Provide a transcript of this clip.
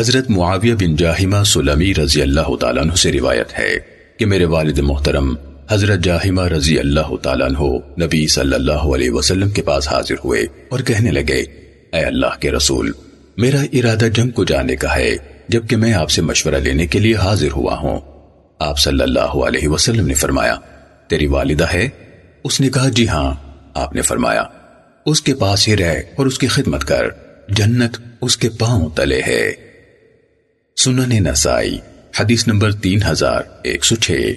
حضرت معاویہ بن جاہمہ سلمی رضی اللہ تعالیٰ عنہ سے روایت ہے کہ میرے والد محترم حضرت جاہمہ رضی اللہ تعالیٰ عنہ نبی صلی اللہ علیہ وسلم کے پاس حاضر ہوئے اور کہنے لگے، اے اللہ کے رسول، میرا ارادہ جنگ کو جانے کا ہے، جبکہ میں آپ سے مشورہ لینے کے لیے حاضر ہوا ہوں۔ آپ صلی اللہ علیہ وسلم نے فرمایا، تیری والدہ ہے؟ اس نے کہا جی ہاں آپ نے فرمایا، اس کے پاس ہی رہ اور اس کی خدمت کر، جنت اس کے پاؤں تلے ہے۔ سنن نسائی حدیث نمبر تین ہزار ایک سو چھ۔